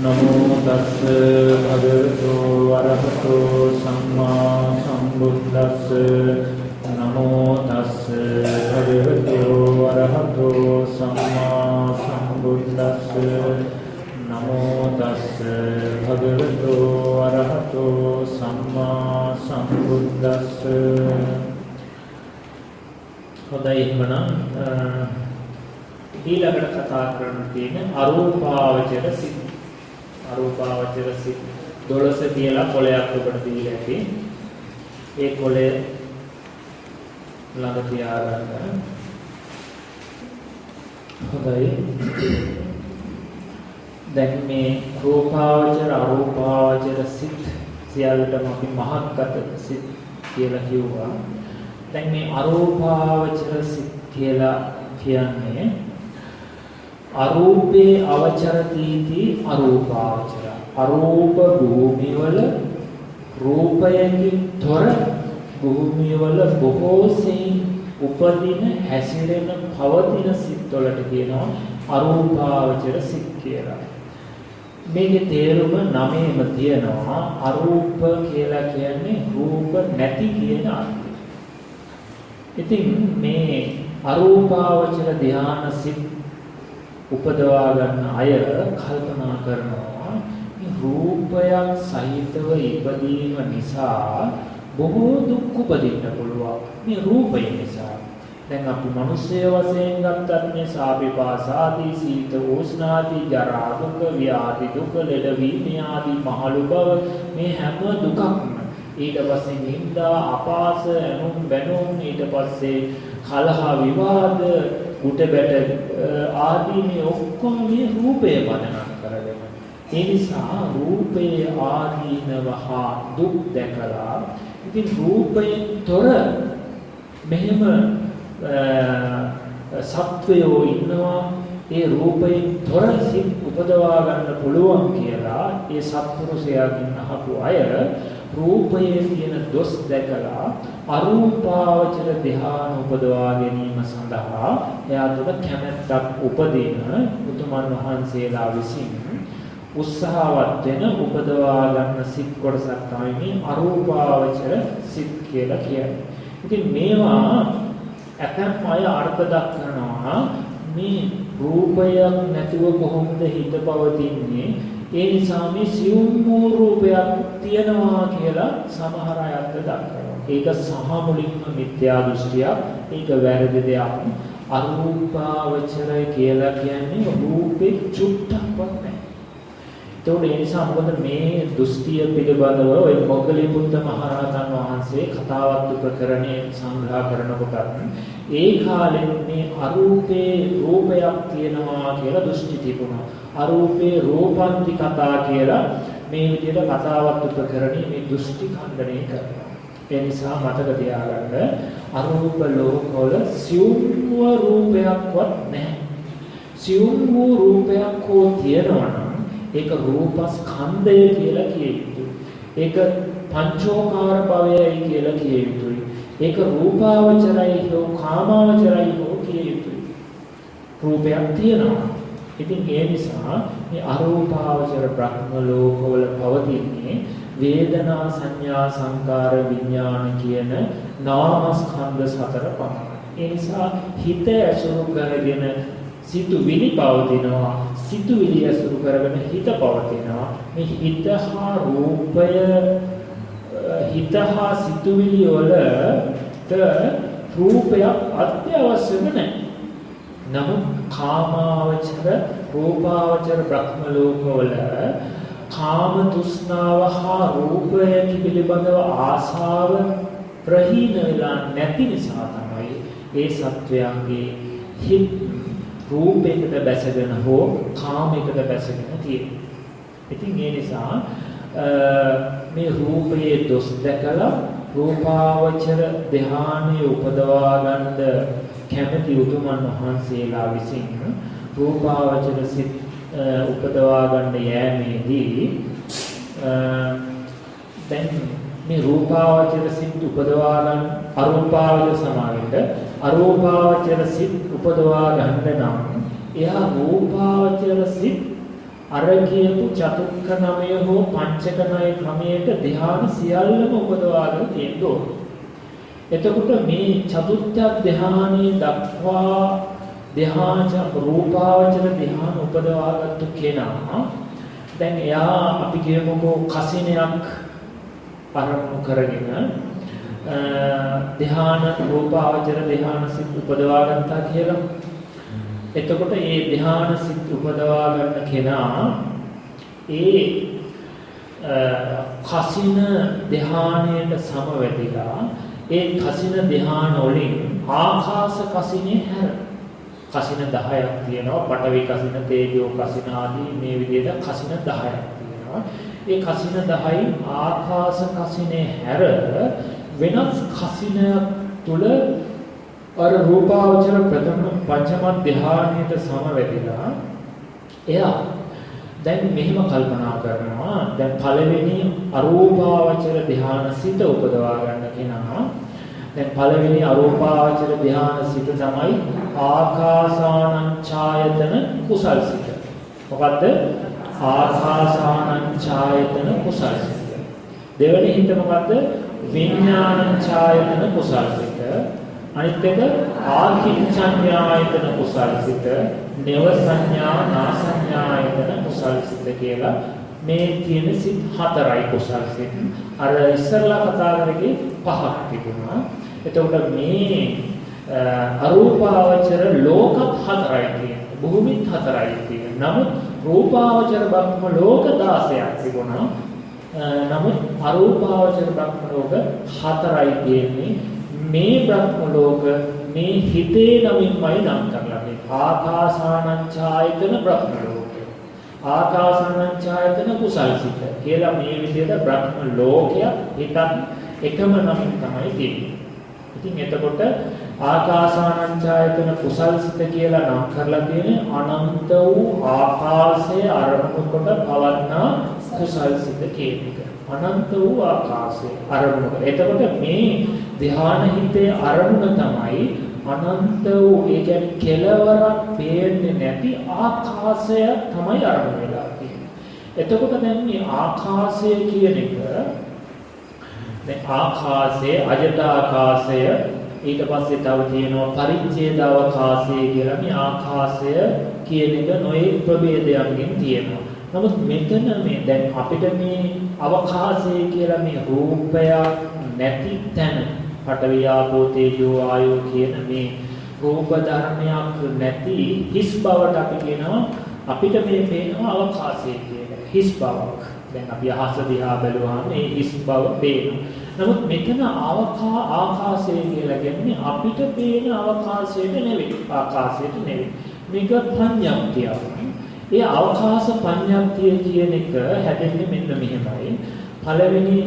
නමෝ තස්ස භගවතු වරහතෝ සම්මා සම්බුද්දස්ස නමෝ තස්ස භගවතු වරහතෝ සම්මා සම්බුද්දස්ස නමෝ තස්ස භගවතු වරහතෝ සම්මා සම්බුද්දස්ස හොඳයි එහෙනම් ඊළඟට කතා කරන්න තියෙන අරූපාවචර සිත් අරූපාවචර සිත් 12 කියලා කොලයක් ඔබට දීලා ඇති. ඒ කොලය ළඟ තියාගන්න. හොඳයි. දැන් මේ රූපාවචර අරූපාවචර සිත් සියල්ලටම අපි මහත්ගත සිත් කියලා කිව්වා. දැන් මේ අරූපාවචර සිත් කියලා කියන්නේ අරූපේ අවචරතිති අරූපාවචර අරූප භූමිවල රූපයෙන් තොර භූමිවල බොහෝ සෙයින් උපදින හැසිරෙන පවතින සිත්වලට කියනවා අරූපාවචර සිත් කියලා. මේකේ තේරුම නමේම තියෙනවා අරූප කියලා කියන්නේ රූප නැති කියන අර්ථය. ඉතින් මේ අරූපාවචර ධානා සිත් උපදවා ගන්න අය කල්පනා කරනවා මේ රූපයක් සහිතව ඉපදීම නිසා බොහෝ දුක් උපදින්න පුළුවන්. මේ රූපය නිසා. දැන් අපි මිනිස්සය වශයෙන් ගත්තත් මේ සාපේපාසාදී සීත උෂ්ණාදී ජරා දුක ව්‍යාධි දුක ලෙඩවීම ආදී මහලු බව මේ හැම දුකක්ම ඊට පස්සේ නිന്ദා අපාස ඇනුම් බැනුම් ඊට පස්සේ කලහ විවාද කුට බැට ආදී මේ ඔක්කොම මේ රූපය පදනම් කරගෙන. ඒ නිසා රූපේ ආදීනවහා දුක් දැකලා ඉතින් රූපයෙන් තොර මෙහෙම සත්වයෝ ඉන්නවා. ඒ රූපයෙන් තොර සිත් උපදවා ගන්න පුළුවන් කියලා ඒ සත්පුරුෂයාගෙන් අහපු අය රූපයේ තියෙන දොස් දැකලා අරූපාවචර ධ්‍යාන උපදවා ගැනීම සඳහා එයා තුළ කැමැත්තක් උපදින උතුමන් වහන්සේලා විසින් උත්සාහවත් වෙන උපදවා ගන්න සිත් කොටසක් තමයි මේ අරූපාවචර සිත් කියලා කියන්නේ. ඉතින් මේවා ඇතැම් අය අර්ථ දක්වනවා මේ රූපයක් නැතිව කොහොමද හිත පවතින්නේ ඒ නිසා මේ සියුම් වූ රූපයක් තියනවා කියලා සමහර අය අර්ථ දක්වනවා. ඒක සහ මුලින්ම මිත්‍යා දෘෂ්ටියක්. ඒක වැරදි දෙයක්. අරූපාවචරය කියලා කියන්නේ රූපේ චුට්ටක්වත් නැහැ. ඒතකොට ඒ නිසා මොකද මේ දෘෂ්ටිය පිළිබඳව ඔය මොග්ගලීපුත්ත මහරහතන් වහන්සේ කතාවත් උපකරණේ සංග්‍රහ කරනකොට ඒ කාලෙත් මේ අරූපේ රූපයක් තියෙනවා කියලා දෘෂ්ටි තිබුණා. අරූපේ රූපන්ති කතා කියලා මේ විදිහට කතාවත් උපකරණේ මේ දෘෂ්ටි ඛණ්ඩණය කරනවා. ඒ නිසා මතක තියාගන්න අරූප ලෝකවල සියුම්ව රූපයක්වත් නැහැ. සියුම් වූ රූපයක් හෝ තියෙනවා නම් ඒක රූපස්කන්ධය කියලා කිය යුතුයි. ඒක පංචෝකාර භවයයි කියලා කිය යුතුයි. ඒක රූපාවචරයි හෝ කාමාවචරයි හෝ කිය යුතුයි. රූපයක් තියෙනවා. ඉතින් ඒ නිසා මේ අරූපාවචර බ්‍රහ්ම ලෝකවල පවතින්නේ වේදනා සංඥා සංකාර විඥාන කියන නාමස්කන්ධ සතර පමණයි. ඒ නිසා හිත ඇසුරු කරගෙන සිතුවිලි පවතිනවා. සිතුවිලි ඇසුරු කරගෙන හිත පවතිනවා. මේ හිත හා රූපය හිත හා සිතුවිලි වලට රූපයක් අත්‍යවශ්‍යම නැහැ. නමුත් කාමාවචර රූපාවචර බ්‍රහ්ම ලෝකවල කාම තෘෂ්ණාව හා රූපය පිළිබඳව ආශාව ප්‍රහීන වෙලා නැති නිසා තමයි ඒ සත්වයන්ගේ හිත් රූපයකට බැසගෙන හෝ කාමයකට බැසගෙන තියෙන්නේ. ඉතින් ඒ නිසා මේ රූපයේ දොස් දැකලා රූපාවචර ධානයේ උපදවා ගන්න කැමැති උතුමන් වහන්සේලා විසින් රූපාවචර සිත් උපදවා ගන්න යෑමේදී දැන් මේ රූපාවචර සිත් උපදවා ගන්න අරූපාවචර සමාවෙන්න අරූපාවචර සිත් උපදවා ගන්න නම් එයා රූපාවචර සිත් අර කියපු චතුක්ක නමය හෝ පංචක නය ක්‍රමයට ධ්‍යාන සියල්ලම උපදවාගෙන තියෙන්න ඕන. එතකොට මේ චතුත්ථ ධ්‍යානයේ දක්වා ධ්‍යාන රූපාවචර ධ්‍යාන උපදවාගත්තු කෙනා දැන් එයා අපි කියමුකෝ කසිනයක් අරමුණු කරගෙන ධ්‍යාන රූපාවචර ධ්‍යාන සිත් උපදවා ගන්නවා කියලා. එතකොට මේ ධ්‍යාන සිත් උපදවා ගන්න කෙනා ඒ කසින ධ්‍යානයට සමවැදිලා ඒ කසින ධ්‍යාන වලින් ආකාශ කසිනේ හැර කසින 10ක් තියෙනවා පඨවි කසින තේජෝ කසින ආදී මේ විදිහට කසින 10ක් තියෙනවා ඒ කසින 10යි ආකාශ කසිනේ හැර වෙනස් කසිනයක් තුල අර රූපාවචර ප්‍රථම පංචම ධානයට සමවැදිලා එයා දැන් මෙහෙම කල්පනා කරනවා දැන් පළවෙනි අරූපාවචර ධාන සිත උපදවා ගන්න කෙනා දැන් පළවෙනි අරූපාවචර ධාන සිත තමයි ආකාසානං ඡායතන කුසල් සිත. මොකද්ද? ආකාසානං ඡායතන කුසල් සිත. දෙවෙනි හිත මොකද්ද? විඥාන ඡායතන කුසල්සිත අනිත් එක ආකින්චඤ්ඤායතන කුසල්සිත නව සංඥා නාසඤ්ඤායතන කුසල්සිත කියලා මේ තියෙන සිත් හතරයි කුසල්සිත අර ඉස්සරලා කතා කරේ පහක් තිබුණා. එතකොට මේ අරූපාවචර ලෝක හතරයි තියෙන්නේ භූමිත් හතරයි තියෙන්නේ නමුත් රූපාවචර බ්‍රහ්ම ලෝක 16ක් තිබුණා. නමුත් අරූපාවචර බ්‍රහ්ම ලෝක හතරයි තියෙන්නේ. මේ බ්‍රහ්ම ලෝක මේ හිතේ නමින්මයි නම් කරලා තියෙන්නේ. ආකාසානංචායතන බ්‍රහ්ම ලෝකය. ආකාසානංචායතන කුසල්සිත කියලා මේ විදිහට බ්‍රහ්ම ලෝකය හිතත් එකම නමින් තමයි තියෙන්නේ. ඉතින් එතකොට ආකාසානංචායතන කුසල්සිත කියලා නම් කරලා තියෙන්නේ අනන්ත වූ ආකාශයේ අරමුණු කොට පවත්නා කුසල්සිත කියන එක. අනන්ත වූ ආකාශයේ අරමුණු. එතකොට මේ ධ්‍යාන හිතේ අරමුණ තමයි අනන්ත වූ ඒ කියන්නේ කෙලවරක් පේන්නේ නැති ආකාශය තමයි අරමුණ වෙලා තියෙන්නේ. එතකොට දැන් මේ ආකාශය කියන එක දැන් ආකාශයේ අජට ආකාශය ඊට පස්සේ තව තියෙනවා පරිච්ඡේද අවකාශය කියලා මේ ආකාශය කියන එක නොයේ ප්‍රභේදයන්ගෙන් තියෙනවා. නමුත් මෙතන මේ දැන් අපිට මේ අවකාශය කියලා මේ රූපය නැති තැන පඨවි ආපෝ තේජෝ ආයෝ කියන මේ රූප ධර්මයක් නැති හිස් බවට අපි කියනවා අපිට මේ පේනවා අවකාශය කියලා හිස් බවක්. දැන් අපි අහස දිහා බැලුවාම මේ හිස් බව පේනවා. නමුත් මෙතන අවකා ආකාශය කියලා කියන්නේ අපිට පේන අවකාශයට නෙවෙයි. ආකාශයට නෙවෙයි. මේක පඤ්ඤාක්තියක්. ඒ අවකාශ පඤ්ඤාක්තිය කියන එක හැදෙන්නේ මෙන්න මෙහෙමයි. පළවෙනි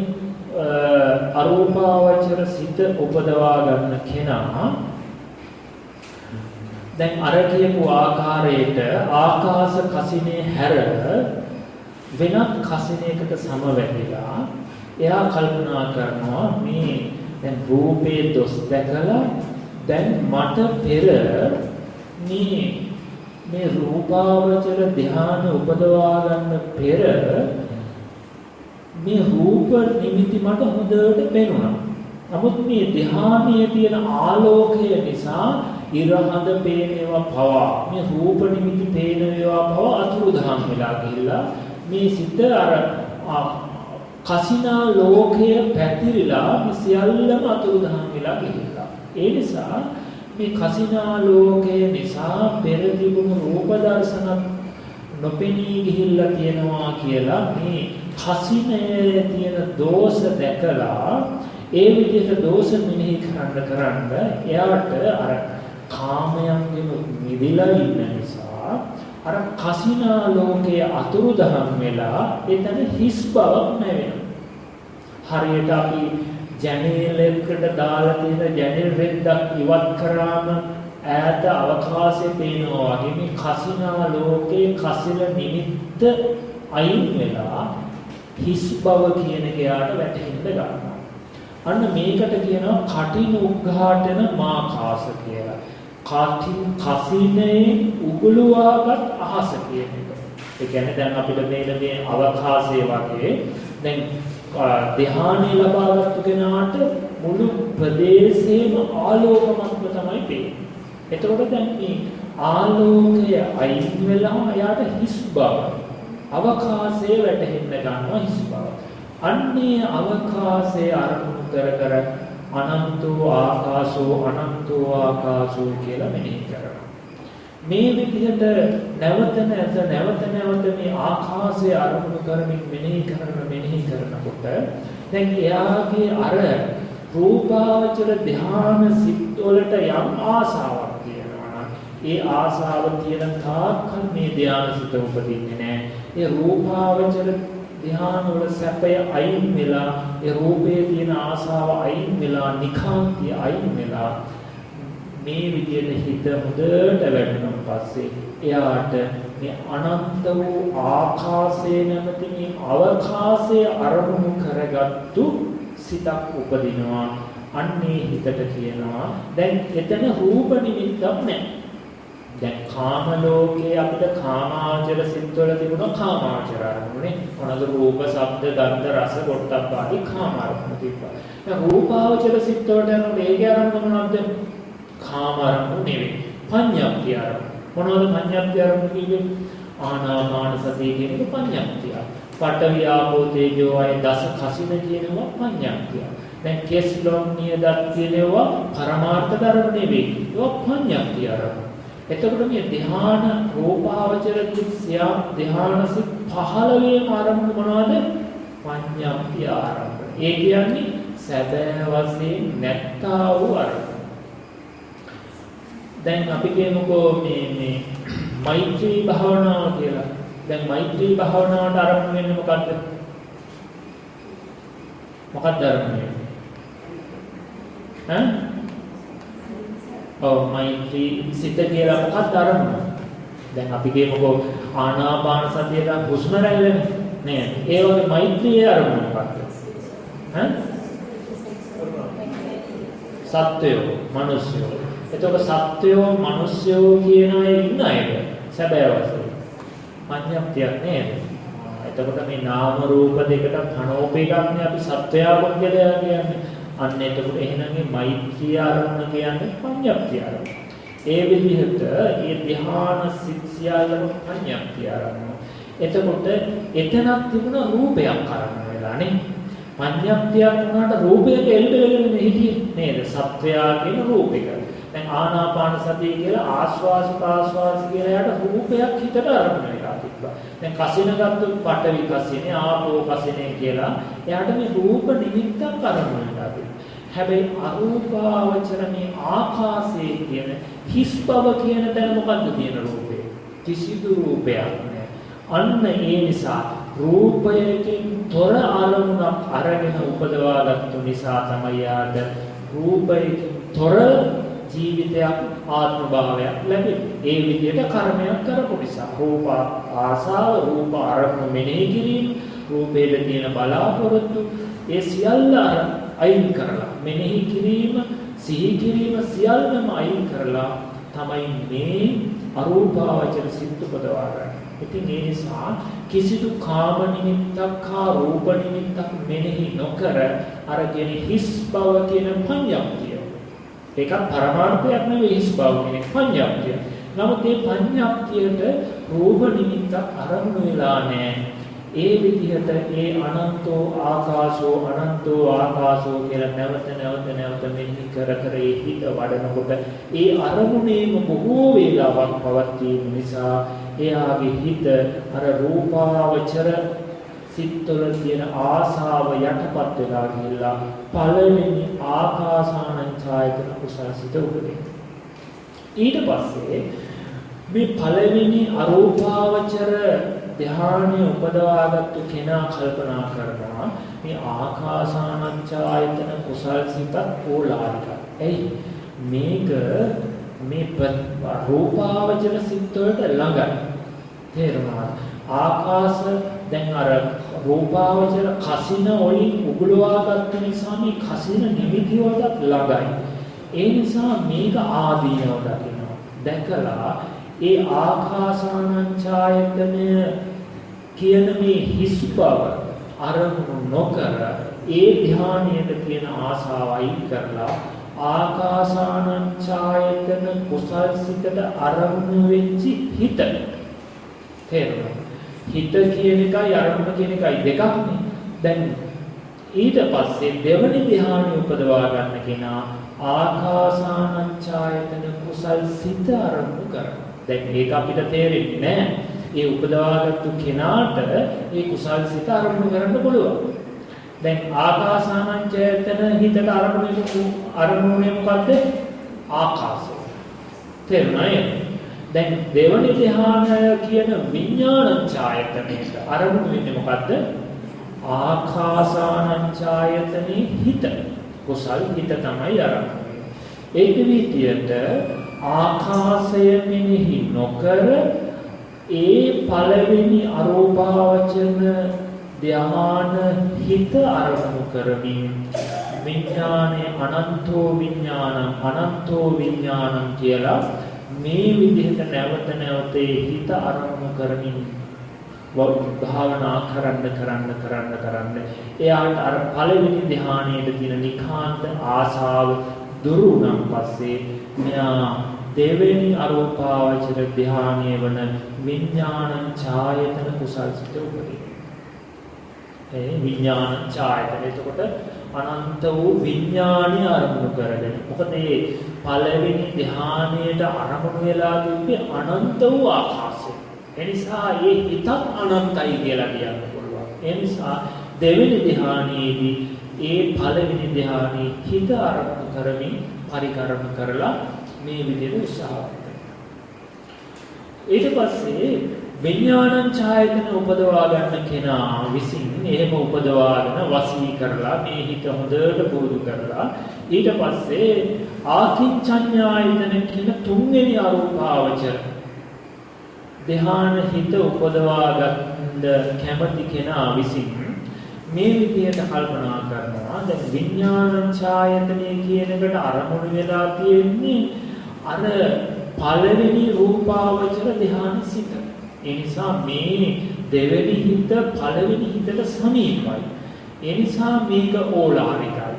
අරූපාවචර සිත උපදවා ගන්න කෙනා දැන් අර කියපු ආකාරයට ආකාශ කසිනේ හැර වෙනත් කසිනයකට සමවැදිලා එයා කල්පනා කරනවා මේ දැන් රූපේ දොස් දැකලා දැන් මට පෙර මේ මේ රූපාවචර ධ්‍යාන උපදවා ගන්න පෙර මේ රූප නිමිති මට හොඳට පේනවා. නමුත් මේ ධ්‍යානයේ තියෙන ආලෝකය නිසා ඉරහඳ පේනවා පවා මේ රූප නිමිති පේනවා පවා අතුරුදහන් වෙලා ගිහිල්ලා මේ සිත අර කසිනා ලෝකය පැතිරිලා මේ සියල්ලම අතුරුදහන් වෙලා ගිහිල්ලා. ඒ නිසා මේ කසිනා ලෝකය නිසා පෙර තිබුණු රූප දර්ශන නොපෙනී ගිහිල්ලා තියෙනවා කියලා මේ කසිනේ තියෙන දෝෂ දැකලා ඒ විදිහට දෝෂ මෙනෙහි කරන්න කරන්න එයාට අර කාමයන්ගෙන් මිදලා ඉන්න නිසා අර කසිනා ලෝකයේ අතුරුදහන් වෙලා එතන හිස් බවක් නැවෙනවා. හරියට අපි ජනේලයකට දාලා තියෙන ජනේල් රෙද්දක් ඉවත් කරාම ඈත අවකාශයේ පේනවා වගේ මේ කසිනා ලෝකේ කසින නිමිත්ත අයින් වෙලා හිස් බව කියන කයාට වැටෙන්න ගන්නවා. අන්න මේකට කියනවා කටින උග්ඝාටන මාකාශ කියලා. කටින් කසිනේ උගලුවාගත් අහස කියන එක. ඒ කියන්නේ දැන් අපිට මේන මේ අවකාශයේ වගේ දැන් ධ්‍යානෙ ලබාගත්තු කෙනාට මුළු ප්‍රදේශේම ආලෝකමත්ව තමයි පේන්නේ. එතකොට දැන් මේ ආලෝකය අයින් වෙලා එයාට හිස් බව අවකාශයේ වැටෙන්න ගන්නවා හිස් බව. අන්නේ අවකාශයේ අරමුණු කර කර අනන්තෝ ආකාශෝ අනන්තෝ ආකාශෝ කියලා මෙනෙහි කරනවා. මේ විදිහට නැවත නැවත නැවත නැවත මේ ආකාශය අරමුණු කරමින් මෙනෙහි කරන මෙනෙහි කරනකොට දැන් එයාගේ අර රූපාවචර ධ්‍යාන සිත් වලට යම් ආසාවක් තියෙනවා ඒ ආසාව තියෙන තාක්කල් මේ ධ්‍යාන සිත උපදින්නේ නැහැ. ඒ රූපාවචර ධ්‍යාන වල සැපය අයින් වෙලා ඒ රූපේ තියෙන ආසාව අයින් වෙලා නිකාන්තිය අයින් වෙලා මේ විදිහට හිත හොඳට වැඩුණාන් පස්සේ එයාට මේ අනන්ත වූ ආකාශයේ නැමැති මේ අවකාශයේ අරමුණු කරගත්තු සිතක් උපදිනවා. අන්නේ හිතට කියනවා දැන් එතන රූප නිමිත්තක් නැහැ. දැන් කාම ලෝකයේ අපිට කාමාවචර සිත්වල තිබුණා කාමාවචර අරමුණනේ මොනද රූප ශබ්ද ගන්ධ රස පොට්ටබ්බ ආදී කාම අරමුණු තිබ්බා. දැන් රූපාවචර සිත්වලට යන මේකේ අරමුණ මොනවද? කාම අරමුණු නෙවෙයි. පඤ්ඤාප්තිය අරමුණු. මොනවද පඤ්ඤාප්තිය අරමුණු කියන්නේ? ආනාපාන සතිය කියන එක පඤ්ඤාප්තිය. පඨවි ආපෝ තේජෝ අය දස කසින කියනවා පඤ්ඤාප්තිය. දැන් කෙස් ලොම් නියදත් කියනවා පරමාර්ථ ධර්ම නෙවෙයි. ඒක පඤ්ඤාප්තිය අරමුණු. එතකොට මේ ධ්‍යාන රූපාවචර කිසියම් ධ්‍යාන සිත් 15 වෙනි ආරම්භ මොනවද? පඤ්ඤාප්තිය ආරම්භ. ඒ කියන්නේ සැබෑ වශයෙන් නැත්තා වූ අරමුණ. දැන් අපි කියමුකෝ මේ මේ මෛත්‍රී භාවනාව කියලා. දැන් මෛත්‍රී භාවනාවට ආරම්භ වෙන්නේ මොකද්ද? මොකක්ද ආරම්භ වෙන්නේ? ඈ? ඔව් මෛත්‍රී සිත කියලා මොකක්ද ආරම්භ? දැන් අපි කියමුකෝ ආනාපාන සතියට හුස්ම රැල්ලනේ නේද? ඒ වගේ මෛත්‍රියේ ආරම්භ මොකක්ද? ඈ? සත්වයෝ, මිනිස්යෝ එතකොට සත්වයෝ මිනිස්යෝ කියන අය ඉන්න අයද සැබෑ වශයෙන් පඤ්ඤාප්තියක් නේද? එතකොට මේ නාම රූප දෙකට කණෝපේකක්නේ අපි සත්වයා පුද්ගලයා කියන්නේ. අන්න එතකොට එහෙනම් මේ මෛත්‍රී ආරම්භ කියන්නේ පඤ්ඤාප්තිය ආරම්භ. ඒ විදිහට මේ ධ්‍යාන සිත්සියලම පඤ්ඤාප්තිය ආරම්භ. එතකොට එතනක් තිබුණ රූපයක් කරන්න වෙලානේ. පඤ්ඤාප්තියක් වුණාට රූපයක එල්බෙලගෙන හිටියේ නේද? සත්වයා කියන රූපයක. දැන් ආනාපාන සතිය කියලා ආස්වාස ප්‍රාස්වාස කියලා යට රූපයක් හිතට අරමුණ වෙලා තිබ්බා. දැන් කසින ගත්තොත් පඨවි කසිනේ ආපෝ කසිනේ කියලා එයාට මේ රූප නිමිත්තක් අරමුණ වෙලා තිබ්බා. හැබැයි අරූපාවචර මේ ආකාශයේ කියන හිස් බව කියන තැන මොකද්ද තියෙන රූපේ? කිසිදු රූපයක් නැහැ. අන්න ඒ නිසා රූපයකින් තොර අරමුණක් අරගෙන උපදවාගත්තු නිසා තමයි යාට රූපයකින් තොර ජීවිතයක් ආත්ම භාවයක් ලැබෙන්නේ. ඒ විදිහට කර්මයක් කරපු නිසා රූප ආසාව, රූප අරමුණු මෙනෙහි කිරීම, රූපයේ තියෙන බලාපොරොත්තු ඒ සියල්ල අයින් කරලා මෙනෙහි කිරීම, සිහි කිරීම සියල්ලම අයින් කරලා තමයි මේ අරූපාවචර සිත් උපදවා ගන්න. ඉතින් ඒ නිසා කිසිදු කාම නිමිත්තක් හා රූප නිමිත්තක් මෙනෙහි නොකර අරගෙන හිස් බව කියන පඤ්ඤාප්තිය ඒකත් පරමාර්ථයක් නෙවෙයි හිස් බව කියන්නේ පඤ්ඤාප්තිය. නමුත් මේ පඤ්ඤාප්තියට රූප නිමිත්තක් අරමුණු වෙලා නැහැ. ඒ විදිහට ඒ අනන්තෝ ආකාශෝ අනන්තෝ ආකාශෝ කියලා නැවත නැවත නැවත මෙහි කර කර ඒ හිත වඩනකොට ඒ අරමුණේම බොහෝ වේලාවක් පවත්වීම නිසා එයාගේ හිත අර රූපාවචර සිත්වල තියෙන ආසාව යටපත් වෙලා ගිහිල්ලා පළවෙනි ආකාසානං ඡායතන කුසලසිත උපදින. ඊට පස්සේ මේ පළවෙනි අරූපාවචර ධ්‍යානය උපදවාගත්තු කෙනා කල්පනා කරනවා මේ ආකාසානං ඡායතන කුසලසිත ඕලාරික. එයි මේක මේ රූපාවචර සිත් වලට ළඟයි. තේරුණාද? ආකාශ දැන් අර රූපාවචර කසින වලින් උගලවාගත්තු නිසා මේ කසින නිමිති වලට ළඟයි. ඒ නිසා මේක ආදීනව දකිනවා. දැකලා ඒ ආකාසානං ඡායතනය කියන මේ හිස් බව අරමුණු නොකර ඒ ධානයට තියෙන ආසාවයි කරලා ආකාසානං ඡායතන කුසල් සිතට අරමුණු වෙච්ච හිත තේරුණා හිත කියන එකයි අරමුණ කියන එකයි දෙකක් නේ දැන් ඊට පස්සේ දෙවනි ධ්‍යානෙ උපදවා ගන්න කෙනා ආකාසානං ඡායතන කුසල් සිත අරමුණු කරනවා දැන් ඒක අපිට තේරෙන්නේ නැහැ ඒ උපදවාගත්තු කෙනාට ඒ කුසල් සිත අරමුණු කරන්න පුළුවන්. දැන් ආකාසානංචයතන හිතට අරමුණු අරමුණේ මොකද්ද? ආකාශය. තේරුණාද? දැන් දෙවනි ධ්‍යානය කියන විඥාන ඡායතනෙට අරමුණු වෙන්නේ මොකද්ද? ආකාසානං ඡායතනේ හිත. කුසල් හිත තමයි අරමුණු. ඒක විදියට ආකාශය මෙනෙහි නොකර ඒ පළවෙනි අරෝපාවචන ධ්‍යාන හිත අරමුණු කරමින් විඥානේ අනන්තෝ විඥානං අනන්තෝ විඥානං කියලා මේ විදිහට නැවත නැවත හිත අරමුණු කරමින් භාවනා කරන්න කරන්න කරන්න කරන්න එයාට අර පළවෙනි ධ්‍යානයේ තියෙන නිකාන්ත ආසාව දුරු වුණාන් පස්සේ මෙයා දෙවෙනි අරූපාවචර ධානයේ වන විඥාන ඡායතන කුසල් සිත උපදී. ඒ විඥාන ඡායතන එතකොට අනන්ත වූ විඥාණය අරමුණු කරගෙන. මොකද මේ පළවෙනි ධානයේට අරමුණු වෙලා තිබ්බේ අනන්ත වූ ආකාශය. ඒ නිසා මේ හිතත් අනන්තයි කියලා කියන්න පුළුවන්. ඒ නිසා දෙවෙනි ධානයේදී ඒ පළවෙනි ධානයේ හිත අරමුණු කරමින් පරිකරම කරලා මේ විදිහට උත්සාහවත් ඊට පස්සේ විඥානං ඡායතන උපදවා ගන්න කෙනා විසින් එහෙම උපදවාගෙන වසී කරලා මේ හිත හොඳට පුරුදු කරලා ඊට පස්සේ ආකින්චඤ්ඤායතන කියන තුන්වෙනි අරූපාවචර ධ්‍යාන හිත උපදවා ගන්න කැමති කෙනා විසින් මේ විදිහට කල්පනා කරනවා දැන් විඥාන ඡායතනය කියන එකට අරමුණු වෙලා තියෙන්නේ අර පළවෙනි රූපාවචර ධ්‍යාන සිත. ඒ නිසා මේ දෙවෙනි හිත පළවෙනි හිතට සමීපයි. ඒ නිසා මේක ඕලාරිකයි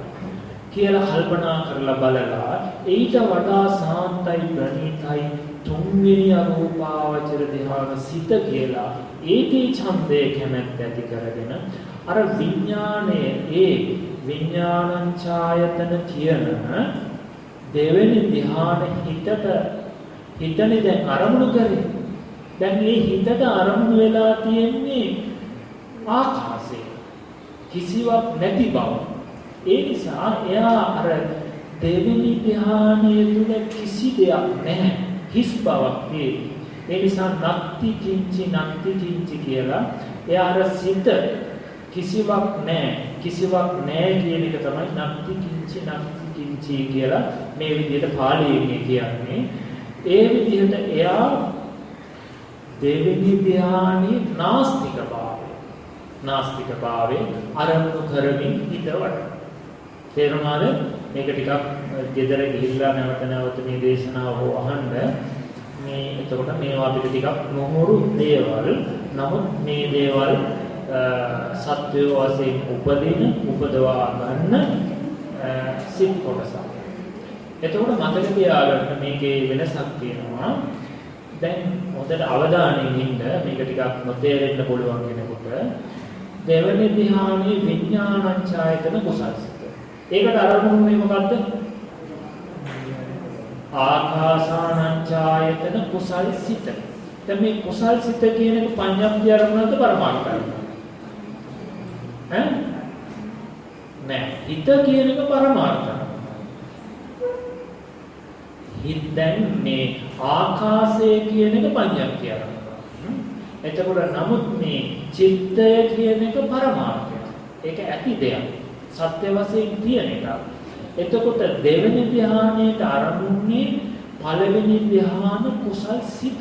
කියලා කල්පනා කරලා බලලා ඊට වඩා සාන්තයි ප්‍රණීතයි තුන්වෙනි අරූපාවචර ධ්‍යාන සිත කියලා ඒකේ ඡන්දය කැමැත්ත ඇති කරගෙන අර විඥානයේ ඒ විඥානං ඡායතන කියන දෙවෙනි ධ්‍යාන හිතට හිතනේ දැන් අරමුණු කරේ. දැන් මේ හිතට අරමුණු වෙලා තියෙන්නේ ආකාශය. කිසිවක් නැති බව. ඒ නිසා එයා අර දෙවෙනි ධ්‍යානයේ තුල කිසි දෙයක් නැහැ. හිස් බවක් තියෙන්නේ. ඒ නිසා නත්ති කිංචි නත්ති කිංචි කියලා එයා අර සිත කිසිවක් නැහැ. කිසිවක් නැහැ කියන එක තමයි නත්ති කිංචි නත්ති කිංචි කියලා මේ විදිහට පාළියේ කියන්නේ ඒ විදිහට එයා දෙවෙනි ධානයේ නාස්තික භාවය. නාස්තික භාවය අරමුණු කරමින් හිතවට. තේරුණාද? මේක ටිකක් ගෙදර ගිහිල්ලා නැවත නැවත මේ දේශනාව හෝ අහන්න. මේ එතකොට මේවා අපිට ටිකක් නොහුරු දේවල්. නමුත් මේ දේවල් සත්වය වශයෙන් උපදින උපදවා ගන්න සිත් කොටසක්. එතකොට මතක තියාගන්න මේකේ වෙනසක් තියෙනවා. දැන් හොඳට අවධානයෙන් ඉන්න මේක ටිකක් නොතේරෙන්න පුළුවන් කෙනෙකුට දෙවනි ධ්‍යානයේ විඥානංචායතන කුසල්සිත. ඒකට අරමුණුනේ මොකද්ද? ආකාසානංචායතන කුසල්සිත. දැන් මේ කුසල්සිත කියන එක පඤ්ඤාප්ති අරමුණද පරමාර්ථය? ඈ නෑ. හිත කියන එක පරමාර්ථය. හිත දැන් මේ ආකාශය කියන එක පඤ්ඤාක්තිය. එතකොට නමුත් මේ චිත්තය කියන එක පරමාර්ථය. ඒක ඇති දෙයක්. සත්‍ය වශයෙන් තියෙන එකක්. එතකොට දෙවෙනි ධ්‍යානයට ආරම්භුනේ පළවෙනි ධ්‍යාන කුසල් සිත.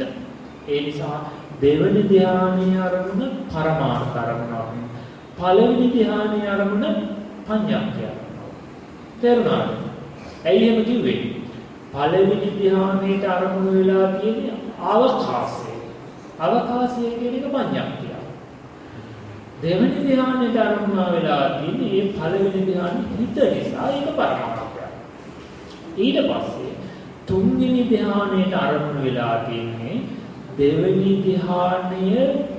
ඒ නිසා දෙවෙනි ධ්‍යානයේ ආරම්භන පරමාර්ථ ආරම්භනවා. පළවෙනි ධ්‍යානයේ ආරම්භන පඤ්ඤාක්ඛය. තේරුණාද? ඇයි එහෙම කිව්වේ? පළවෙනි ධ්‍යානයේට අරමුණු වෙලා තියෙන්නේ අවකාශය. අවකාශය කියන එක පඤ්ඤාක්ඛය. දෙවෙනි ධ්‍යානෙට අරමුණ වෙලා තියෙන්නේ ඒ පළවෙනි ධ්‍යානෙ හිත නිසා ඒක පරමාර්ථයක්. ඊට පස්සේ තුන්වෙනි ධ්‍යානෙට අරමුණ වෙලා තියෙන්නේ දෙවෙනි ධ්‍යානය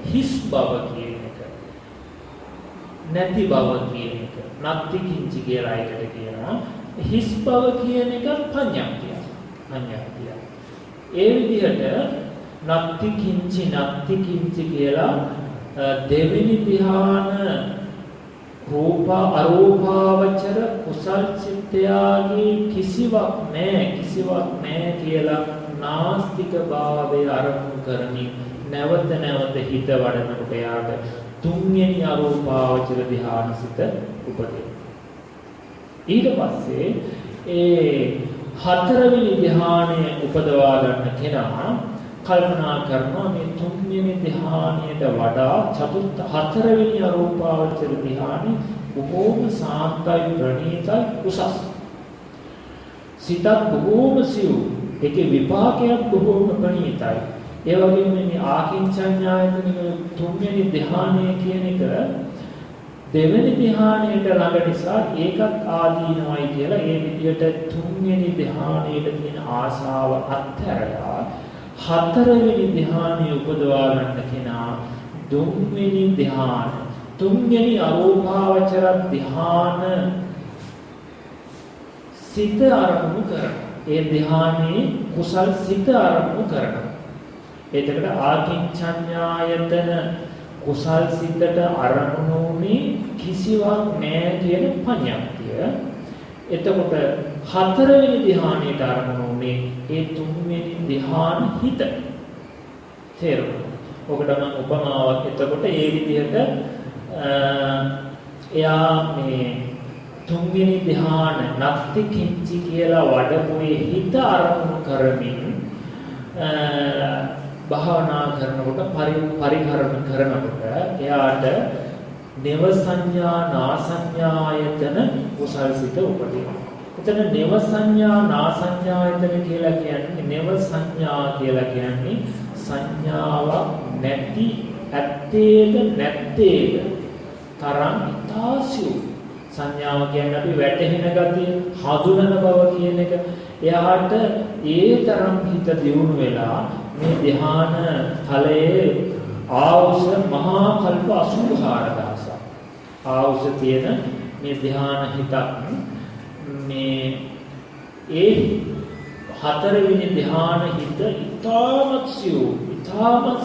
හිස් බව කියන එක. නැති බව කියන එක. නත්ති කිංචි කියලා එකට කියනවා. හිස් බව කියන එක පඤ්ඤාක්තිය. පඤ්ඤාක්තිය. ඒ විදිහට නත්ති කිංචි නත්ති කිංචි කියලා දෙවෙනි ධ්‍යාන රූප අරූපාවචර කුසල් චිත්තයාගේ කිසිවක් නැහැ කිසිවක් නැහැ කියලා නාස්තික භාවය අරමුණු කරමින් නැවත නැවත හිත වඩනකොට යාට තුන්වෙනි අරූපාවචර ධ්‍යානසිත උපදින. ඊට පස්සේ ඒ හතරවෙනි ධ්‍යානය උපදවා ගන්න කෙනා කල්පනා කරනවා මේ තුන්වෙනි ධ්‍යානයට වඩා චතුර්ථ හතරවෙනි අරූපාවචර ධ්‍යානෙ බොහෝම සාන්තයි ප්‍රණීතයි උසස්. සිතක් බොහෝම සිව්. ඒකේ විපාකයක් බොහෝම ප්‍රණීතයි. ඒ වගේම මේ ආකින්චඤ්ඤායතන තුන්වෙනි ධ්‍යානය කියන එක දෙවෙනි ධ්‍යානයට ළඟ නිසා ඒකත් ආදීනවයි කියලා ඒ විදිහට තුන්වෙනි ධ්‍යානයට තියෙන ආශාව අත්හැරලා හතරවෙනි ධ්‍යානෙ උපදවා ගන්න කෙනා තුන්වෙනි ධ්‍යාන. තුන්වෙනි අරෝභාවචර ධ්‍යාන සිත අරමුණු කරන ඒ ධ්‍යානයේ කුසල් සිත අරමුණු කරන එතකොට ආකින්චඤ්ඤායතන කුසල් සිතට අරමුණුනේ කිසිවක් නැහැ කියන පඤ්ඤාක්තිය එතකොට හතරවෙනි ධ්‍යානයට අරමුණු උනේ ඒ තුන්වෙනි ධ්‍යාන හිත. තේරුණා. ඔකට මම උපමාවක් එතකොට ඒ විදිහට එයා මේ තුන්වෙනි ධ්‍යාන නක්ති කිංචි කියලා වඩපුවේ හිත අරමුණු කරමින් භාවනා කරනකොට පරිහරණ කරනකොට එයාට නව සංඥා නාසඤ්ඤායතන කුසල් සිත උපදිනවා. එතන නව සංඥා නාසඤ්ඤායතන කියලා කියන්නේ නව සංඥා කියලා කියන්නේ සංඥාවක් නැති ඇත්තේද නැත්තේද? තරම් ඉතාසියු සංඥාව කියන්නේ අපි වැටහෙන ගතිය හඳුනන බව කියන එක. එයාට ඒ තරම් හිත දියුණු වෙලා මේ ධ්‍යාන තලයේ ආවුස මහා කල්ප 84000 ආවුස තියෙන මේ ධ්‍යාන හිතක්. මේ ඒ හතරවෙනි ධ්‍යාන හිත ඊටමත් සියු ඊටමත්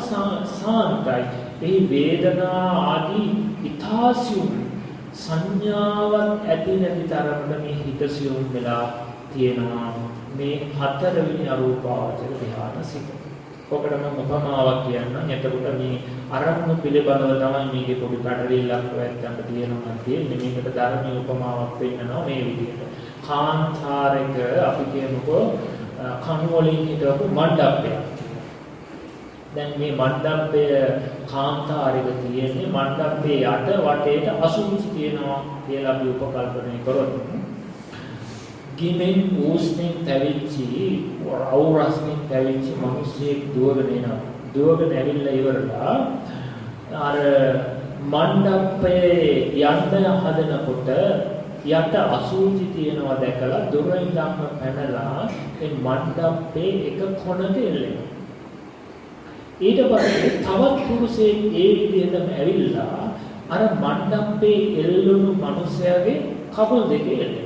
සාන්තයි. ඒ වේදනා ආදී ඊතාසියු සංඥාවක් ඇති නැති තරමට මේ හිත සියුම් වෙලා තියෙනවා. මේ හතරවෙනි අරූපාවචර ධ්‍යාන සිත. ඔකට මම උපමාවක් කියන්නම්. එතකොට මේ අරමුණු පිළිබඳව තමයි මේකේ පොඩි කඩවිල්ලක් වැත්තන්ට තියෙනවා තියෙන්නේ. මේකට ධර්මීය උපමාවක් වෙන්නනවා මේ විදිහට. කාන්තාරයක අපි කියමුකෝ කණු වලින් හිටවපු මණ්ඩපයක්. දැන් මේ මණ්ඩපය කාන්තාරයක තියෙන්නේ මණ්ඩපයේ යට වටේට අසුචි තියෙනවා කියලා අපි උපකල්පනය කරොත් ගිමෙන් ඌස්නෙන් තැවිච්චි අවුරස්නෙන් තැවිච්ච මිනිස්සෙක් දුවගෙන එනවා. දුවගෙන ඇවිල්ලා ඉවරලා අර මණ්ඩපයේ යන්න හදනකොට යට අසූචි තියෙනවා දැකලා දුරින් ඉඳන්ම පැනලා ඒ මණ්ඩපේ එක කොනක එල්ලෙනවා. ඊට පස්සේ තවත් පුරුෂයෙක් ඒ විදිහටම ඇවිල්ලා අර මණ්ඩපේ එල්ලුණු මිනිසයාගේ කකුල් දෙකේ එල්ලෙනවා.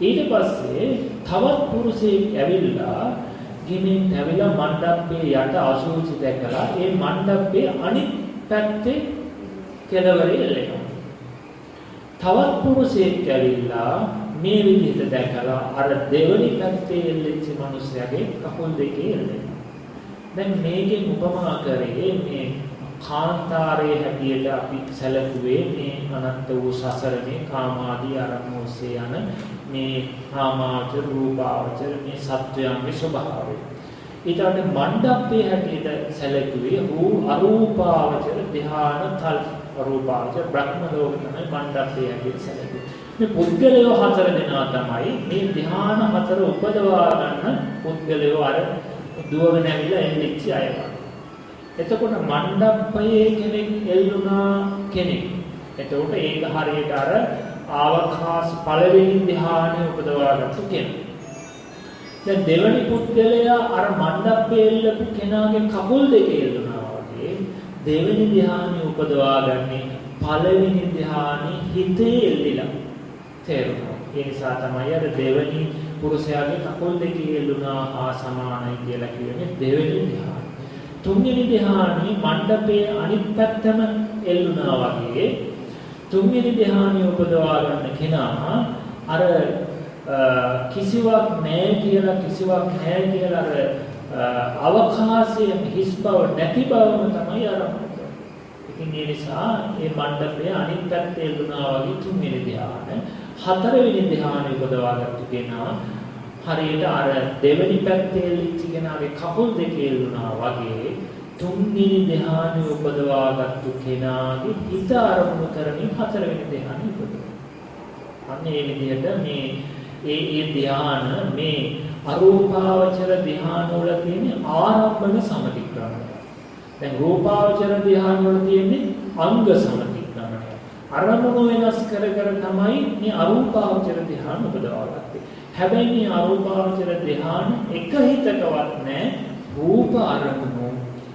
ඊට පස්සේ තවත් පුරුෂයෙක් ඇවිල්ලා ගිමින් ඇවිල්ලා මණ්ඩපයේ යට අසුචි දැකලා ඒ මණ්ඩපයේ අනිත් පැත්තේ කෙළවරේ එල්ලෙනවා. තවත් පුරුෂයෙක් ඇවිල්ලා මේ විදිහට දැකලා අර දෙවනි පැත්තේ එල්ලෙච්ච මිනිස්යාගේ කකුල් දෙකේ එල්ලෙනවා. දැන් මේකෙන් උපමා කරේ මේ කාන්තාරයේ හැටියට අපි සැලකුවේ මේ අනන්ත වූ සසරනේ කාමාදී අරමුණු ඔස්සේ යන මේ කාමාවචර රූපාවචර මේ සත්වයන්ගේ ස්වභාවය. ඊටත් මණ්ඩප්පේ හැටියට සැලකුවේ රූ අරූපාවචර ධ්‍යාන තල් අරූපාවචර බ්‍රහ්ම ලෝක තමයි මණ්ඩප්පේ හැටියට සැලකුවේ. මේ පුද්ගලයෝ හතර දෙනා තමයි මේ ධ්‍යාන හතර උපදවා ගන්න පුද්ගලයෝ අර දුවගෙන ඇවිල්ලා එන්නේ අයවා. එතකොට මණ්ඩපයේ කෙනෙක් එල්ලුණා කෙනෙක්. එතකොට ඒක හරියට අර ආවකාශ පළවෙනි ධ්‍යානෙ උපදවාගත්තු කෙනෙක්. දැන් දෙවනි පුද්ගලයා අර මණ්ඩපයේ එල්ලපු කෙනාගේ කකුල් දෙක එල්ලුණා වගේ දෙවෙනි ධ්‍යානෙ උපදවාගන්නේ පළවෙනි ධ්‍යානෙ හිතේ එල්ලිලා. තේරුණා. ඒ නිසා තමයි අර දෙවෙනි පුරුෂයාගේ කකුල් දෙක එල්ලුණා හා සමානයි කියලා කියන්නේ දෙවෙනි ධ්‍යාන. තුන්වෙනි ධ්‍යානෙ මණ්ඩපයේ අනිත් පැත්තම එල්ලුණා වගේ තුන්වෙනි ධ්‍යානෙ උපදවා ගන්න කෙනා අර කිසිවක් නැහැ කියලා කිසිවක් නැහැ කියලා අර අවකාශයේ හිස් බව නැති බවම තමයි ආරම්භ ඉතින් ඒ නිසා මේ මණ්ඩපයේ අනිත් පැත්තේ එල්ලුණා වගේ තුන්වෙනි ධ්‍යාන හතරවෙනි ධ්‍යානෙ උපදවාගත්තු කෙනා හරියට අර දෙවෙනි පැත්තේ ඉච්ච කෙනාගේ කකුල් දෙක එල්ලුණා වගේ තුන්වෙනි ධ්‍යානෙ උපදවාගත්තු කෙනාගේ හිත අරමුණු කරමින් හතරවෙනි ධ්‍යානෙ උපදවනවා. අන්න ඒ විදිහට මේ ඒ ඒ ධ්‍යාන මේ අරූපාවචර ධ්‍යාන වල තියෙන ආරම්භන සමතික්‍රමය. දැන් රූපාවචර ධ්‍යාන වල තියෙන්නේ අංග සමතික්‍රමය. අරමුණු වෙනස් කර කර තමයි මේ අරූපාවචර ධ්‍යාන උපදවාගත්තේ. හැබැයි මේ අරූපාවචර ධ්‍යාන එක හිතකවත් නැහැ රූප අරමුණු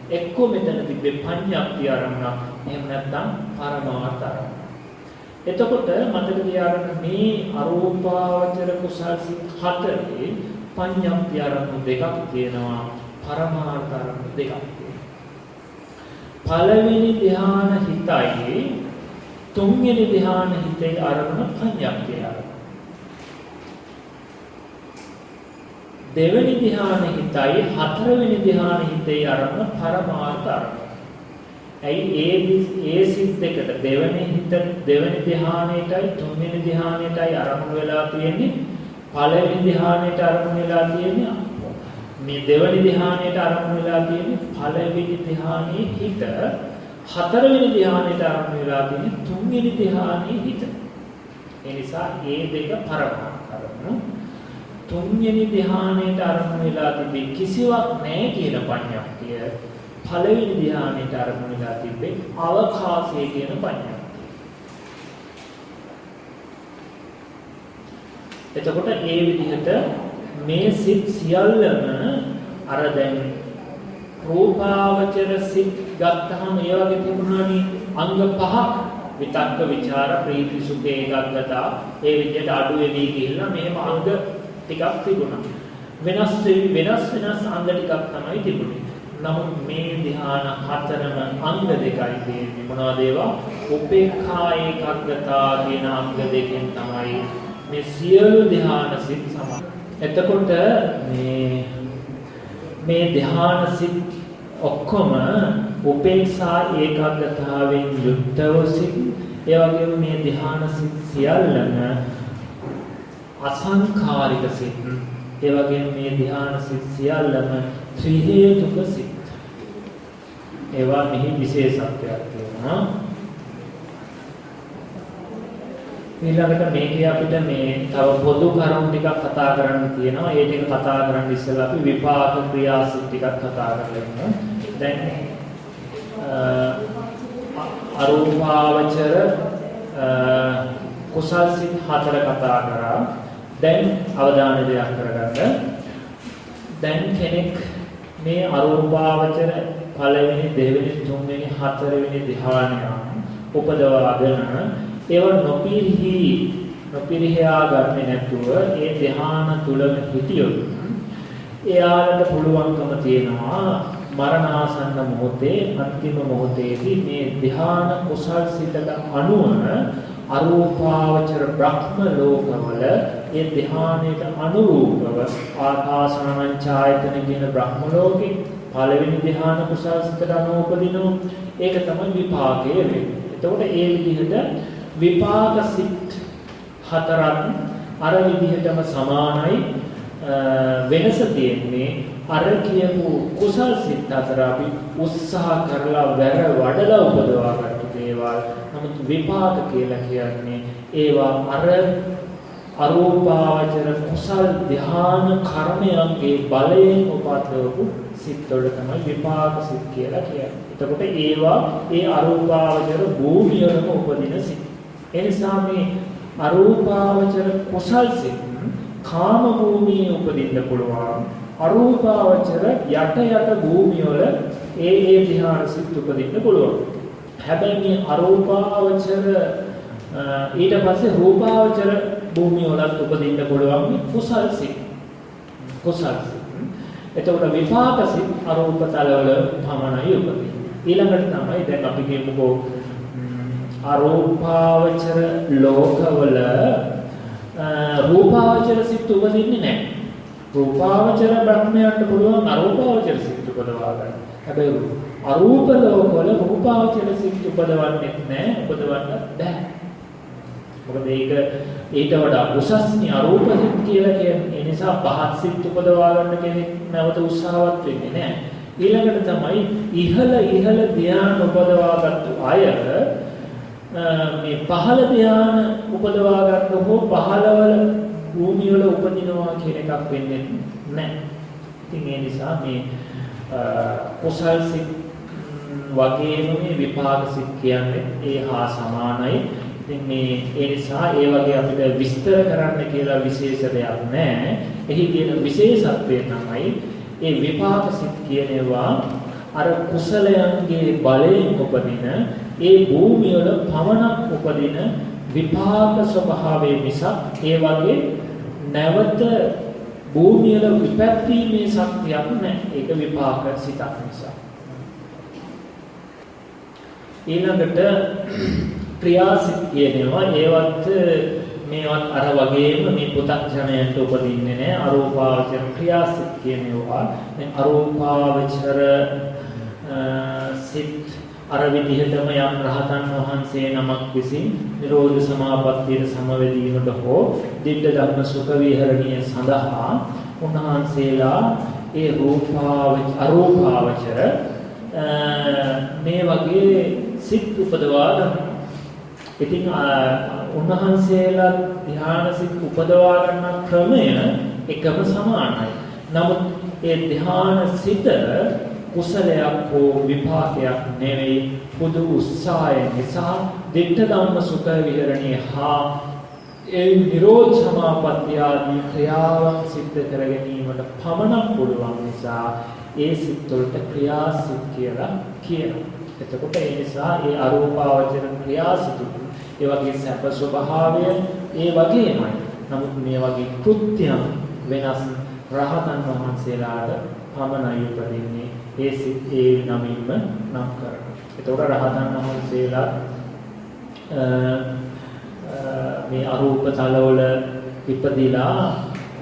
එක්ක මෙතන තිබ්බේ පඤ්ඤාප්ති අරමුණ එහෙම නැත්නම් පරමාර්ථ අරමුණ. එතකොට මතක තියාගන්න මේ අරූපාවචර කුසල් සිත් හතරේ පඤ්ඤාප්ති අරමුණු දෙකක් තියෙනවා පරමාර්ථ අරමුණු දෙකක් තියෙනවා. පළවෙනි ධ්‍යාන හිතයි තුන්වෙනි ධ්‍යාන හිතේ අරමුණ පඤ්ඤාප්ති අරමුණ. දෙවෙනි ධ්‍යාන හිතයි හතරවෙනි ධ්‍යාන හිතේ අරමුණ පරමාර්ථ අරමුණ. ඇයි ඒ ඒ සිත් දෙකට දෙවෙනි හිත දෙවෙනි ධ්‍යානෙටයි තුන්වෙනි ධ්‍යානෙටයි අරමුණු වෙලා තියෙන්නේ පළවෙනි ධ්‍යානෙට අරමුණු වෙලා තියෙන්නේ මේ දෙවෙනි ධ්‍යානෙට අරමුණු වෙලා තියෙන්නේ පළවෙනි ධ්‍යානයේ හිත හතරවෙනි ධ්‍යානෙට අරමුණු වෙලා තියෙන්නේ තුන්වෙනි ධ්‍යානයේ හිත. ඒ නිසා ඒ දෙක පරමාර්ථ අරමුණු තුන්වෙනි ධ්‍යානයට අරමුණු වෙලා තිබෙන්නේ කිසිවක් නැහැ කියන පඤ්ඤාක්තිය. පළවෙනි ධ්‍යානයට අරමුණු වෙලා තිබෙන්නේ අවකාශය කියන පඤ්ඤාක්තිය. එතකොට ඒ විදිහට මේ සිත් සියල්ලම අර දැන් රූපාවචර සිත් ගත්තාම ඒ වගේ තිබුණානේ අංග පහක් විතක්ක ਵਿਚාර ප්‍රීති සුඛ ඒකග්ගතා ඒ විදිහට අඩු වෙවි ගිහිල්ලා මෙහෙම අංග ටිකක් තිබුණා. වෙනස් වෙනස් වෙනස් අංග ටිකක් තමයි තිබුණේ. නමුත් මේ ධ්‍යාන හතරම අංග දෙකයි තියෙන්නේ. මොනවද ඒවා? උපේක්ඛා ඒකග්ගතා කියන අංග දෙකෙන් තමයි මේ සියලු ධ්‍යාන සිත් සමග. එතකොට මේ මේ ධ්‍යාන සිත් ඔක්කොම උපේක්ෂා ඒකාග්‍රතාවෙන් යුක්තව සිත් ඒ වගේම මේ ධ්‍යාන සිත් සියල්ලම අසංඛාරික සිත්. ඒ වගේම මේ ධ්‍යාන සිත් සියල්ලම ත්‍රි හේතුක සිත්. ඒවා මෙහි විශේෂත්වයක් තියෙනවා. ඊළඟට මේකේ අපිට මේ තව පොදු කරුණු ටිකක් කතා කරන්න තියෙනවා. ඒ ටික කතා කරන්න ඉස්සෙල්ලා අපි විපාක ක්‍රියා සිත් ටිකක් කතා කරලා දැන් අරූපාවචර කුසල් සිත් හතර කතා කරා. දැන් අවධානය දෙයක් කරගන්න. දැන් කෙනෙක් මේ අරූපාවචර පළවෙනි, දෙවෙනි, තුන්වෙනි, හතරවෙනි ධ්‍යානයන් උපදවාගෙන ඒව නොපිරිහි නොපිරිහා ගන්නේ නැතුව ඒ ධ්‍යාන තුලම හිටියොත් එයාලට පුළුවන්කම තියෙනවා මරණාසන්න මොහොතේ අන්තිම මොහොතේදී මේ ධ්‍යාන කුසල් සිතට අනුව අරූපාවචර බ්‍රහ්ම ලෝකවල ඒ ධ්‍යානයට අනුරූපව ආකාසානං ඡායතන කියන බ්‍රහ්ම ලෝකේ පළවෙනි ධ්‍යාන කුසල් සිතට අනුව උපදිනු ඒක තමයි විපාකයේ වෙන්නේ. එතකොට ඒ විදිහට විපාක සිත් හතරක් අර විදිහටම සමානයි වෙනස තියෙන්නේ අර කියපු කුසල් සිත් අතර අපි උත්සාහ කරලා වැර වඩලා උපදවාගත්තු දේවල් නමුත් විපාක කියලා කියන්නේ ඒවා අර අරූපාවචර කුසල් ධ්‍යාන කර්මයන්ගේ බලයෙන් උපද්දවපු සිත් වල තමයි විපාක සිත් කියලා කියන්නේ. එතකොට ඒවා ඒ අරූපාවචර භූමියලම උපදින සිත්. ඒ නිසා මේ අරූපාවචර කුසල් සිත් කාම භූමියේ උපදින්න පුළුවන්. අරූපාවචර යට යට භූමියවල ඒ ඒ ධ්‍යාන සිත් උපදින්න පුළුවන්. හැබැයි මේ අරූපාවචර ඊට පස්සේ රූපාවචර භූමිය වලත් උපදින්න පුළුවන් කුසල් සිත්. කුසල් සිත්. එතකොට විපාක සිත් අරූප තලවල පමණයි උපදින්නේ. ඊළඟට තමයි දැන් අපි කියමුකෝ අරූපාවචර ලෝකවල රූපාවචර සිත් උපදින්නේ නැහැ. රූපාවචර බ්‍රහ්මයන්ට පුළුවන් අරූපාවචර සිත් උපදවා ගන්න. හැබැයි අරූප ලෝකවල රූපාවචර සිත් උපදවන්නේ නැහැ. උපදවන්න බෑ. මොකද ඒක ඊට වඩා උසස්නි අරූප සිත් කියලා කියන්නේ. ඒ නිසා පහත් සිත් උපදවා ගන්න කෙනෙක් නැවත උත්සාහවත් වෙන්නේ නැහැ. ඊළඟට තමයි ඉහළ ඉහළ ධ්‍යාන උපදවාගත්තු අය මේ පහළ ධ්‍යාන උපදවා ගන්න හෝ පහළවල භූමිය වල උපදිනවා කියන එකක් වෙන්නේ නැහැ. ඉතින් ඒ නිසා මේ කුසල් සිත් වගේම මේ විපාක සිත් කියන්නේ ඒ හා සමානයි. ඉතින් මේ ඒ නිසා ඒ වගේ අපිට විස්තර කරන්න කියලා විශේෂ දෙයක් නැහැ. එහි තියෙන විශේෂත්වය තමයි ඒ විපාක සිත් කියනවා අර කුසලයන්ගේ බලයෙන් උපදින ඒ භූමිය වල පවණක් උපදින විපාක ස්වභාවයේ මිසක් ඒ වගේ නැවත භූමිය වල විපැත්ීමේ ශක්තියක් නැහැ. ඒක විපාක සිතක් නිසා. ඊළඟට ක්‍රියාසිත කියනවා ඒවත් මේවත් අර වගේම මේ පුතක්ජනයන්ට උපදින්නේ නැහැ අරූපාවචර ක්‍රියාසිත කියනවා දැන් අරූපාවචර සිත් අර විදිහටම යම් රහතන් වහන්සේ නමක් විසින් නිරෝධ සමාපත්තියට සමවැදීමට හෝ දිට්ඨ ධම්ම සුඛ විහරණිය සඳහා උන්වහන්සේලා ඒ රූපාවච අරූපාවචර මේ වගේ සිත් උපදවා ගන්නවා ඉතින් උන්වහන්සේලා ධ්‍යානසිත උපදවා ගන්න ක්‍රමය එකම සමානයි. නමුත් ඒ ධ්‍යානසිත කුසලයක් හෝ විපාකයක් නෙවෙයි පොදු උත්සාහය නිසා දිට්ඨ ධම්ම සුඛ විහරණේ හා ඒ නිරෝධ සමාපත්තිය ආදී ක්‍රියාවන් සිද්ධ කර ගැනීමට පමණක් පුළුවන් නිසා ඒ සිත් වලට ක්‍රියාසිත කියලා කියනවා. එතකොට ඒ නිසා ඒ අරූපාවචර ක්‍රියාසිතු ඒ වගේ සැප ස්වභාවය ඒ වගේමයි. නමුත් මේ වගේ කෘත්‍යම් වෙනස් රහතන් වහන්සේලාට පමණයි උපදින්නේ ඒ ඒ නමින්ම නම් කරනවා. එතකොට රහතන් වහන්සේලා මේ අරූප තලවල ඉපදිලා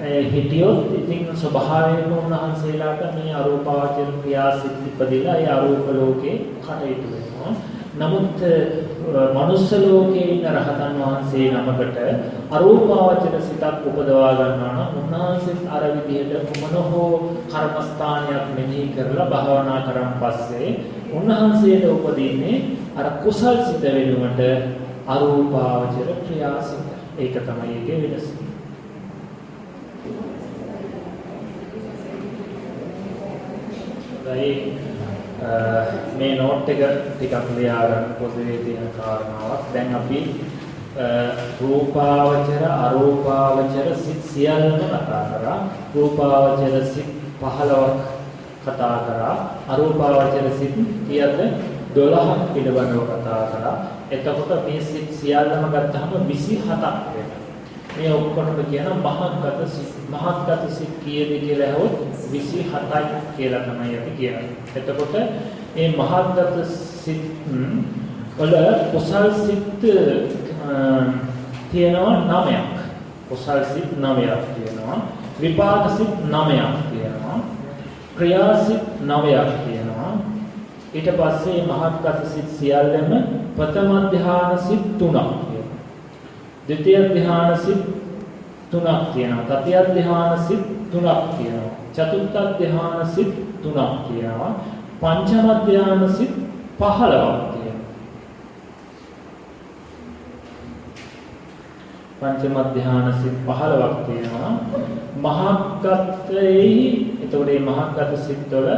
හිටියොත් ඉතින් ස්වභාවයෙන්ම උන්වහන්සේලාට මේ අරූපාවචර ක්‍රියාසිත ඉපදිලා ඒ අරූප ලෝකේ කටයුතු වෙනවා. නමුත් මනුස්ස ලෝකයේ ඉන්න රහතන් වහන්සේ නමකට අරූපාවචර සිතක් උපදවා ගන්නවා නම් උන්වහන්සේත් අර විදිහට කුමන හෝ කර්මස්ථානයක් මෙනෙහි කරලා භාවනා කරන් පස්සේ උන්වහන්සේට උපදින්නේ අර කුසල් සිත වෙනුවට අරූපාවචර ක්‍රියාසිත. ඒක තමයි ඒකේ වෙනස. ඒ මේ නෝට් එක ටිකක් ලියා ගන්න පොතේ තියෙන කාරණාවක්. දැන් අපි රූපාවචර අරූපාවචර සිත් සියල්ලම කතා කරා. රූපාවචර සිත් 15ක් කතා කරා. අරූපාවචර සිත් කීයද? 12ක් පිළිබඳව කතා කරා. එතකොට මේ සිත් සියල්ලම ගත්තාම 27ක් වෙනවා. මේ ඔක්කොටම කියන මහත්ගත සිත් මහත්ගත සිත් කීයද කියලා ඇහුවොත් 27යි කියලා තමයි අපි කියන්නේ. එතකොට මේ මහත්ගත සිත් වල කුසල් සිත් තියෙනවා 9ක්. කුසල් සිත් 9ක් තියෙනවා. විපාක සිත් 9ක් තියෙනවා. ක්‍රියා සිත් 9ක් තියෙනවා. ඊට පස්සේ මහත්ගත සිත් සියල්ලම ප්‍රථම ධානා සිත් 3ක්. දෙතිය ධ්‍යාන සිත් තුනක් තියෙනවා. තතිය ධ්‍යාන සිත් තුනක් තියෙනවා. චතුර්ථ ධ්‍යාන සිත් තුනක් තියෙනවා. පංචම ධ්‍යාන සිත් 15ක් තියෙනවා. පංචම ධ්‍යාන සිත් 15ක් තියෙනවා. මහත්ත්වයේ එතකොට මේ මහත්ත්ව සිත්වල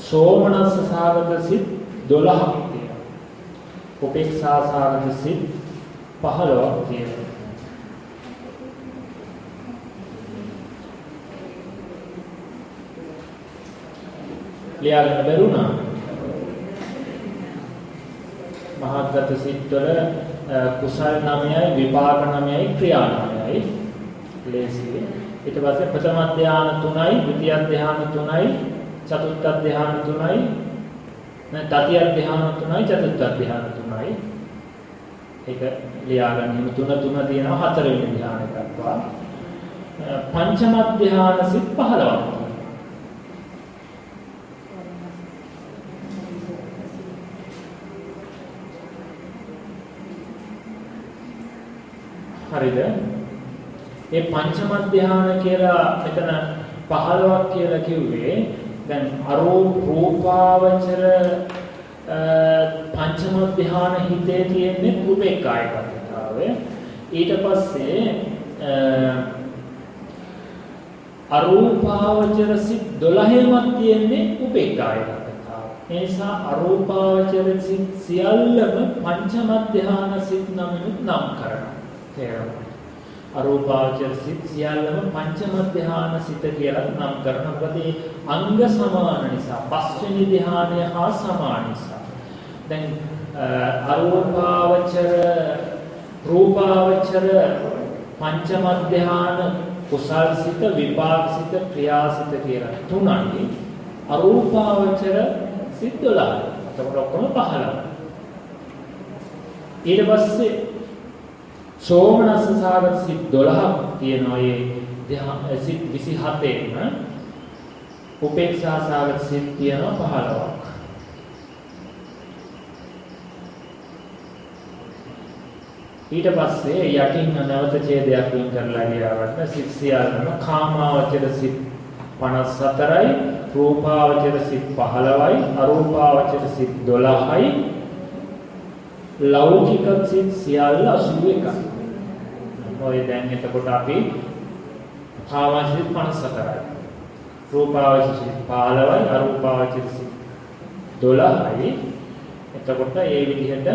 සෝමනස්ස සාගත සිත් 12ක් තියෙනවා. උපේක්ෂා සාගත සිත් 15ක් තියෙනවා. ලියාගන්න බැරුණා. මහත්ගත සිත්වල කුසල් 9යි විපාක 9යි ක්‍රියා 9යි ලේසියි. ඊට පස්සේ ප්‍රථම ධානය 3යි, ද්විතිය ධානය 3යි, චතුර්ථ ධානය 3යි, නැත්නම් තතිය ධානය 3යි, චතුර්ථ ධානය 3යි. ඒක ලියාගන්න හිම තුන තුන තියෙනවා හතරවෙනි ධානය දක්වා. පංචම ධානය සිත් 15ක්. හරිද? මේ පංචම ධානය කියලා මෙතන 15ක් කියලා කිව්වේ දැන් අරූප රූපාවචර පංචම ධාන හිතේ තියෙන්නේ උපේක්ඛායකතාවය. ඊට පස්සේ අරූපාවචර සිත් 12ෙමත් තියෙන්නේ උපේක්ඛායකතාව. ඒ නිසා අරූපාවචර සිත් සියල්ලම පංචම ධාන සිත් නමිනුත් නම් කරනවා. තේරෙනවා. අරූපාවචර සිත් සියල්ලම පංචම ධාන සිත කියලා නම් කරන මොකද අංග සමාන නිසා පස්වෙනි ධානය හා සමාන නිසා. දැන් අරූපාවචර රූපාවචර පංචම ධාන කුසල් සිත විපාක සිත ක්‍රියා සිත කියලා තුනයි අරූපාවචර සිත් 12 එතකොට ඔක්කොම 15 ඊට පස්සේ සෝමනස්ස සාගත සිත් 12ක් තියෙනවා ඒ සිත් 27ෙම උපේක්ෂා සාගත සිත් තියෙනවා 15ක් ඊට පස්සේ යටින් නැවත ඡේදයක් වින් කරලා ගියාට සිත් සියල්ලම කාමාවචර සිත් 54යි රූපාවචර සිත් 15යි අරූපාවචර සිත් 12යි ලෞකික සිත් සියල්ල 81යි ඔය දැන් එතකොට අපි කාමාවචිත 54යි. රූපාවචිත 15යි අරූපාවචිත 12යි. එතකොට ඒ විදිහට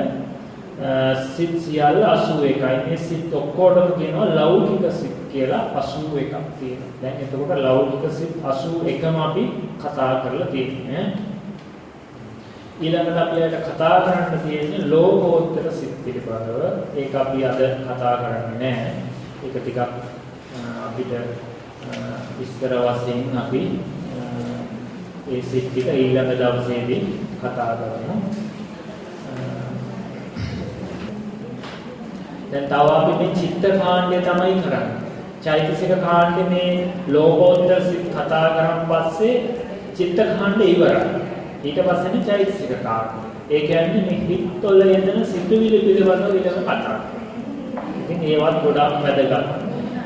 සිත් සියල්ල 81යි. මේ සිත් ඔක්කොටම කියනවා ලෞකික සිත් කියලා 81ක් තියෙනවා. දැන් එතකොට ලෞකික සිත් 81ම අපි කතා කරලා තියෙන්නේ. ඊළඟට අපි අද කතා කරන්න තියෙන්නේ ලෝකෝත්තර සිත් පිළිබඳව. ඒක අපි අද කතා කරන්නේ නැහැ. ඒක ටිකක් අපිට විස්තර වශයෙන් අපි ඒ සිත් ටික ඊළඟ දවසේදී කතා කරමු. දැන් තව අපි මේ චිත්ත කාණ්ඩය තමයි කරන්නේ. චෛතසික කාණ්ඩේ මේ ලෝකෝත්තර සිත් කතා කරන් පස්සේ චිත්ත කාණ්ඩය ඉවරයි. ඊට පස්සේනේ චෛතසික කාර්ය. ඒ කියන්නේ මේ හිත්වල යෙදෙන සිතුවිලි පිළිබඳව ඊළඟ කතා. ඉතින් ඒවත් ගොඩාක් වැදගත්.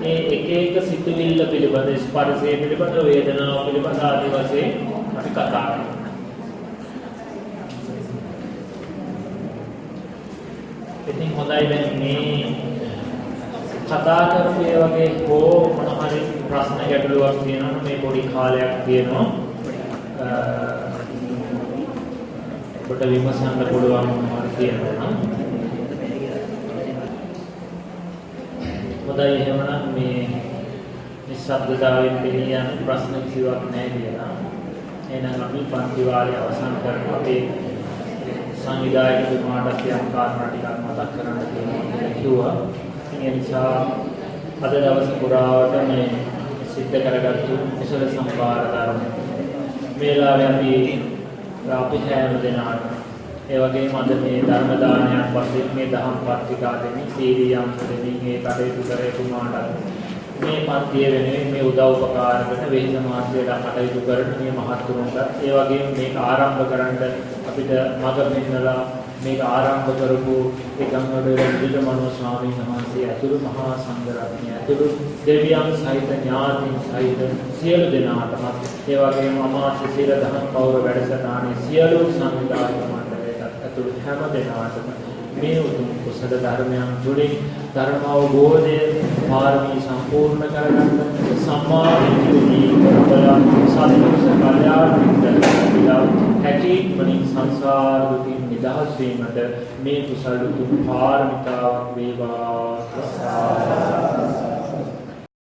ඒ එක එක සිතුවිල්ල පිළිබඳ ස්පර්ශය පිළිබඳ වේදනාව පිළිබඳ ආදී වශයෙන් අපි කතා කරනවා. ඉතින් හොඳයි දැන් මේ කතා කරපු ඒ වගේ හෝ මොන හරි ප්‍රශ්න ගැටලුවක් තියෙනවා මේ පොඩි කාලයක් තියෙනවා ඔබට විමසන්න පුළුවන් මොනවද කියනවා නම් හොඳයි එහෙමනම් මේ නිස්සබ්දතාවයෙන් පිළි යන ප්‍රශ්න කිසිවක් නැහැ කියලා. එහෙනම් අපි පන්ති වාරය අවසන් කරනවා. අපේ සංවිධායකතුමාට යම් කාරණා ටිකක් මතක් කරන්න තියෙනවා කිව්වා. ඒ නිසා අද දවස් පුරාවට මේ සිද්ධ කරගත්තු කුසල සම්පාර ධර්ම මේලාවේ අපි අපි හැම දෙනාට. ඒ වගේම අද මේ ධර්ම දානයක් වශයෙන් මේ දහම් පත්‍රිකා දෙමින් සීලී යම් දෙමින් මේ කටයුතු කරේ තුමාට මේ පන්තිය වෙනුවෙන් මේ උදව් උපකාර කරන වෙහෙස මාත්‍යයට කටයුතු කරන මේ මහත්තුරුන්ට ඒ වගේම මේක ආරම්භ කරන්න අපිට මඟ පෙන්නලා මේක ආරම්භ කරපු ඒ ගංගාඩොල විදුමනෝ ස්වාමීන් වහන්සේ ඇතුළු මහා සංඝරත්නය ඇතුළු දෙවියන් සහිත ඥාතීන් සහිත සියලු දෙනාටම ඒ වගේම අමාත්‍ය සීල දහම් පෞර වැඩසටහනේ සියලු සංවිධායක මණ්ඩලයට ඇතුළු හැම දෙනාටම මේ උතුම් කුසල ධර්මයන් තුළින් ධර්ම අවබෝධය පාරමී සම්පූර්ණ කරගන්න සම්මා දිට්ඨිය බලය සාධිකස කල්යාණ මිත්‍රලා හැකීමෙන් සංසාර දුකින් නිදහස් වීමට මේ කුසල උතුම් පාරමිතාවක් වේවා. ප්‍රසාර